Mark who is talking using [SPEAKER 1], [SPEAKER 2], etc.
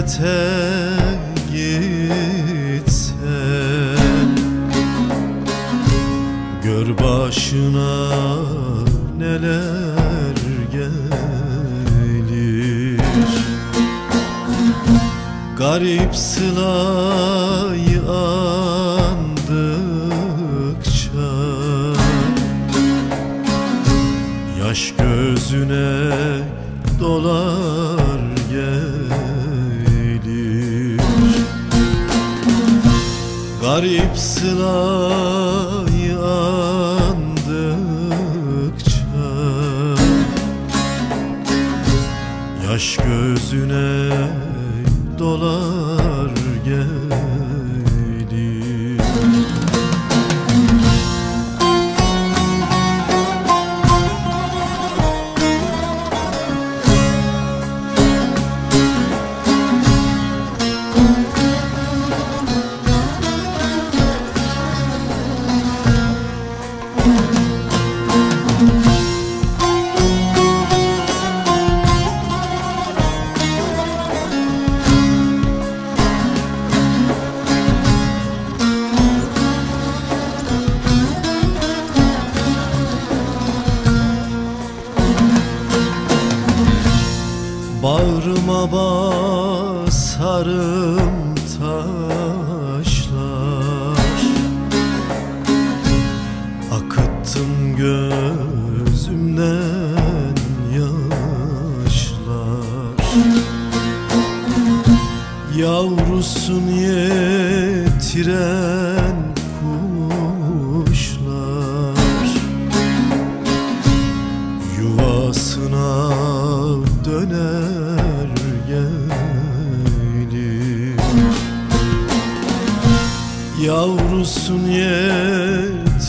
[SPEAKER 1] gurbete gitsen. Gör başına neler gelir. Garip sılayı andıkça Yaş gözüne dolar Garip sılayı andıkça Yaş gözüne dolar gelir Bağrıma basarım taşlar. Akıttım gözümden yaşlar. Yavrusun yetiren kuşlar. Yuvasına Yavrusun yetiren